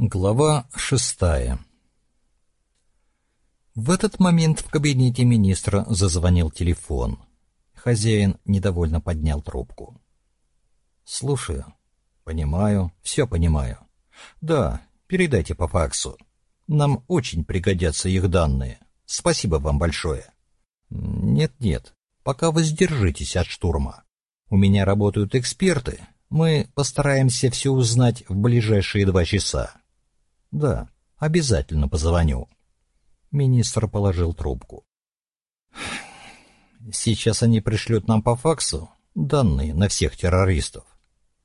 Глава шестая В этот момент в кабинете министра зазвонил телефон. Хозяин недовольно поднял трубку. «Слушаю. Понимаю, все понимаю. Да, передайте по факсу. Нам очень пригодятся их данные. Спасибо вам большое». «Нет-нет, пока воздержитесь от штурма. У меня работают эксперты. Мы постараемся все узнать в ближайшие два часа». Да, обязательно позвоню. Министр положил трубку. Сейчас они пришлют нам по факсу данные на всех террористов.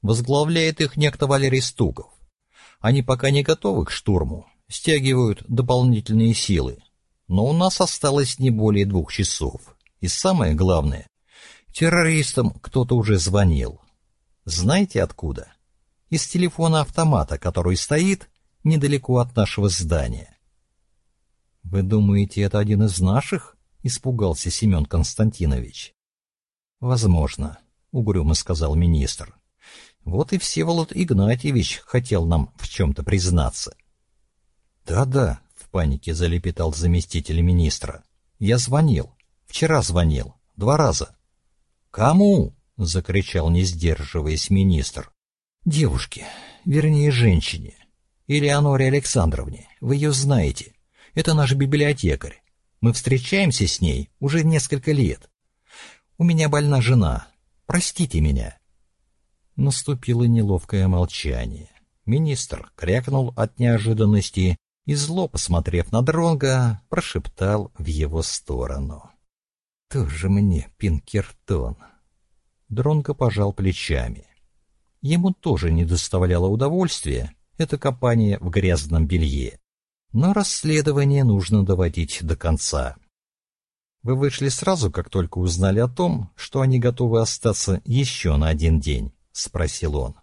Возглавляет их некто Валерий Стуков. Они пока не готовы к штурму, стягивают дополнительные силы. Но у нас осталось не более двух часов. И самое главное, террористам кто-то уже звонил. Знаете откуда? Из телефона автомата, который стоит недалеко от нашего здания. «Вы думаете, это один из наших?» — испугался Семен Константинович. «Возможно», — угрюмо сказал министр. «Вот и Всеволод Игнатьевич хотел нам в чем-то признаться». «Да-да», — в панике залепетал заместитель министра. «Я звонил. Вчера звонил. Два раза». «Кому?» — закричал, не сдерживаясь, министр. «Девушке, вернее, женщине. Элеоноре Александровне. Вы ее знаете. Это наш библиотекарь. Мы встречаемся с ней уже несколько лет. У меня больна жена. Простите меня». Наступило неловкое молчание. Министр крякнул от неожиданности и, зло посмотрев на Дронга, прошептал в его сторону. «Тоже мне Пинкертон». Дронго пожал плечами. Ему тоже не доставляло удовольствия, это копание в грязном белье. Но расследование нужно доводить до конца. Вы вышли сразу, как только узнали о том, что они готовы остаться еще на один день, спросил он.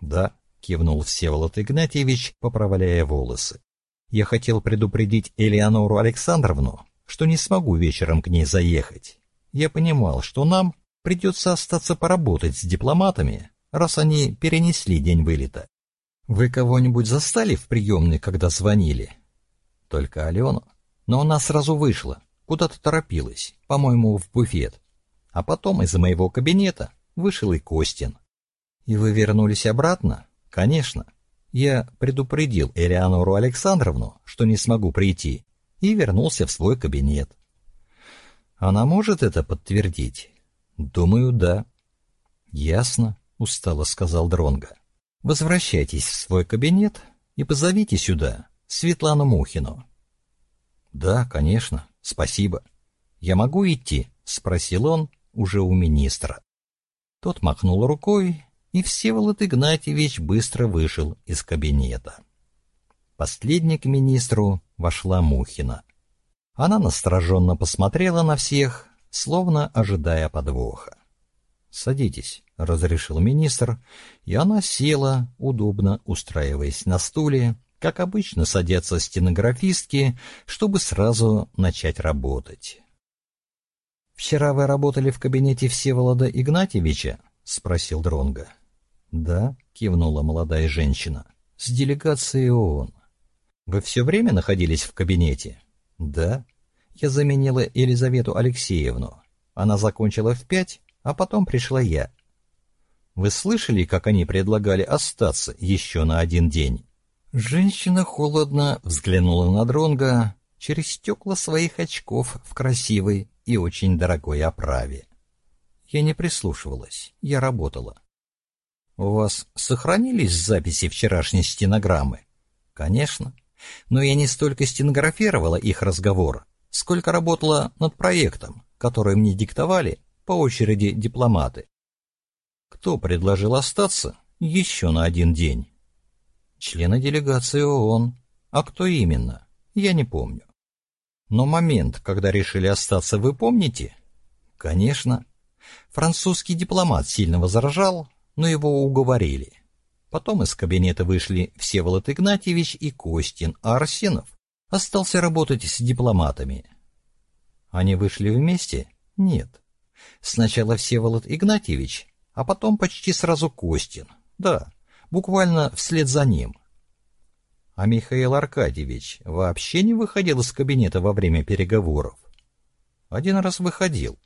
Да, кивнул Всеволод Игнатьевич, поправляя волосы. Я хотел предупредить Элеонору Александровну, что не смогу вечером к ней заехать. Я понимал, что нам придется остаться поработать с дипломатами, раз они перенесли день вылета. Вы кого-нибудь застали в приемной, когда звонили? Только Алену. Но она сразу вышла, куда-то торопилась, по-моему, в буфет. А потом из моего кабинета вышел и Костин. И вы вернулись обратно? Конечно. Я предупредил Элеонору Александровну, что не смогу прийти, и вернулся в свой кабинет. Она может это подтвердить? Думаю, да. Ясно, устало сказал Дронга. Возвращайтесь в свой кабинет и позовите сюда Светлану Мухину. Да, конечно, спасибо. Я могу идти? спросил он уже у министра. Тот махнул рукой, и Всеволод Игнатьевич быстро вышел из кабинета. Последний к министру вошла Мухина. Она настороженно посмотрела на всех, словно ожидая подвоха. «Садитесь», — разрешил министр, и она села, удобно устраиваясь на стуле, как обычно садятся стенографистки, чтобы сразу начать работать. «Вчера вы работали в кабинете Всеволода Игнатьевича?» — спросил Дронга. «Да», — кивнула молодая женщина, — «с делегацией ООН». «Вы все время находились в кабинете?» «Да». Я заменила Елизавету Алексеевну. Она закончила в пять, а потом пришла я. Вы слышали, как они предлагали остаться еще на один день? Женщина холодно взглянула на Дронга через стекла своих очков в красивой и очень дорогой оправе. Я не прислушивалась, я работала. У вас сохранились записи вчерашней стенограммы? Конечно. Но я не столько стенографировала их разговор, сколько работала над проектом, который мне диктовали по очереди дипломаты. Кто предложил остаться еще на один день? Члены делегации ООН. А кто именно? Я не помню. Но момент, когда решили остаться, вы помните? Конечно. Французский дипломат сильно возражал, но его уговорили. Потом из кабинета вышли Всеволод Игнатьевич и Костин, а Арсенов остался работать с дипломатами. Они вышли вместе? Нет. Сначала Всеволод Игнатьевич, а потом почти сразу Костин. Да, буквально вслед за ним. А Михаил Аркадьевич вообще не выходил из кабинета во время переговоров? Один раз выходил.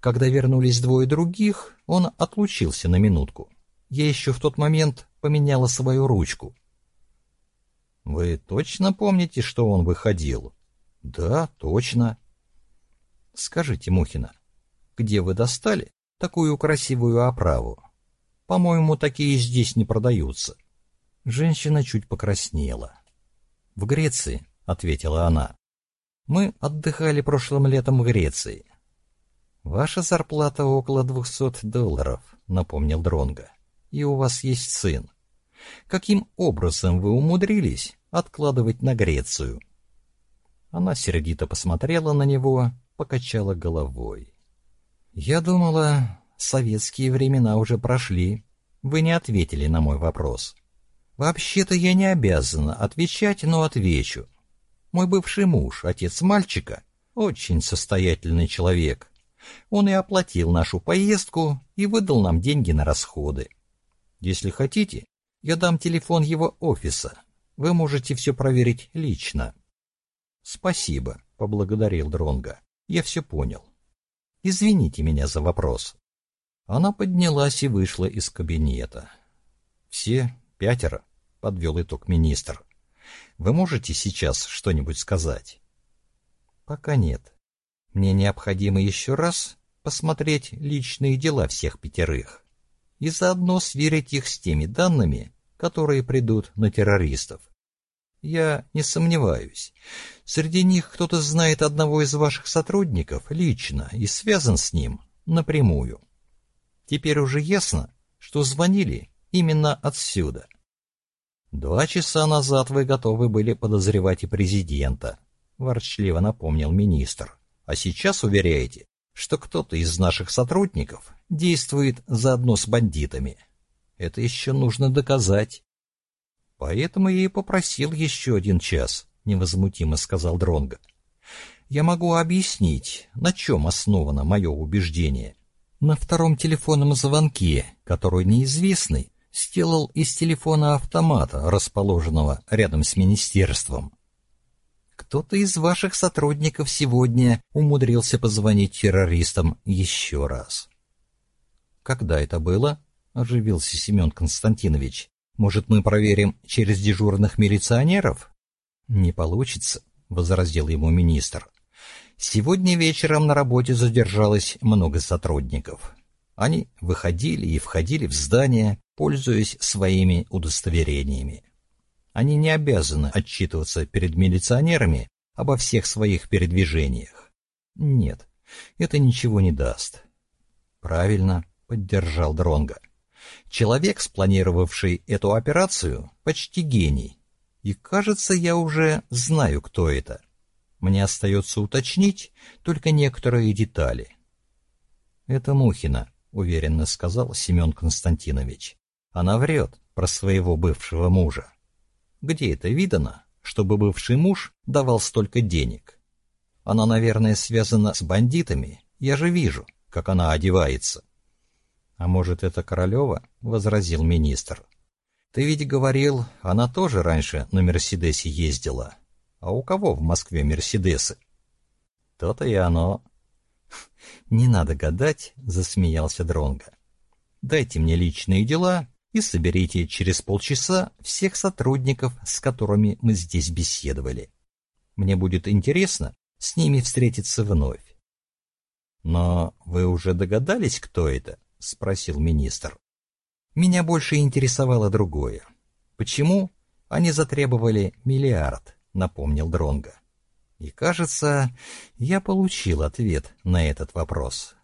Когда вернулись двое других, он отлучился на минутку. Я еще в тот момент поменяла свою ручку. Вы точно помните, что он выходил? Да, точно. Скажите, Мухина, где вы достали такую красивую оправу? По-моему, такие здесь не продаются. Женщина чуть покраснела. В Греции, ответила она. Мы отдыхали прошлым летом в Греции. Ваша зарплата около двухсот долларов, напомнил Дронга. И у вас есть сын. Каким образом вы умудрились откладывать на Грецию? Она сердито посмотрела на него, покачала головой. Я думала, советские времена уже прошли. Вы не ответили на мой вопрос. Вообще-то я не обязана отвечать, но отвечу. Мой бывший муж, отец мальчика, очень состоятельный человек. Он и оплатил нашу поездку и выдал нам деньги на расходы. Если хотите, я дам телефон его офиса. Вы можете все проверить лично. Спасибо, поблагодарил Дронга. Я все понял. Извините меня за вопрос. Она поднялась и вышла из кабинета. Все пятеро, подвел итог министр. Вы можете сейчас что-нибудь сказать? Пока нет. Мне необходимо еще раз посмотреть личные дела всех пятерых и заодно сверить их с теми данными, которые придут на террористов. Я не сомневаюсь. Среди них кто-то знает одного из ваших сотрудников лично и связан с ним напрямую. Теперь уже ясно, что звонили именно отсюда. Два часа назад вы готовы были подозревать и президента, ворчливо напомнил министр. А сейчас уверяете, что кто-то из наших сотрудников действует заодно с бандитами. Это еще нужно доказать. Поэтому я и попросил еще один час, невозмутимо сказал Дронга. Я могу объяснить, на чем основано мое убеждение. На втором телефонном звонке, который неизвестный сделал из телефона автомата, расположенного рядом с министерством. Кто-то из ваших сотрудников сегодня умудрился позвонить террористам еще раз. Когда это было? оживился Семен Константинович. Может, мы проверим через дежурных милиционеров? Не получится, возразил ему министр. Сегодня вечером на работе задержалось много сотрудников. Они выходили и входили в здание, пользуясь своими удостоверениями. Они не обязаны отчитываться перед милиционерами обо всех своих передвижениях. Нет, это ничего не даст. Правильно, поддержал Дронга. Человек, спланировавший эту операцию, почти гений. И, кажется, я уже знаю, кто это. Мне остается уточнить только некоторые детали. Это Мухина, уверенно сказал Семен Константинович. Она врет про своего бывшего мужа. Где это видано, чтобы бывший муж давал столько денег? Она, наверное, связана с бандитами. Я же вижу, как она одевается. А может, это Королева? возразил министр. Ты ведь говорил, она тоже раньше на Мерседесе ездила. А у кого в Москве Мерседесы? То-то и оно. Не надо гадать, засмеялся Дронга. Дайте мне личные дела, и соберите через полчаса всех сотрудников, с которыми мы здесь беседовали. Мне будет интересно с ними встретиться вновь. Но вы уже догадались, кто это? Спросил министр. Меня больше интересовало другое. Почему они затребовали миллиард? напомнил Дронга. И кажется, я получил ответ на этот вопрос.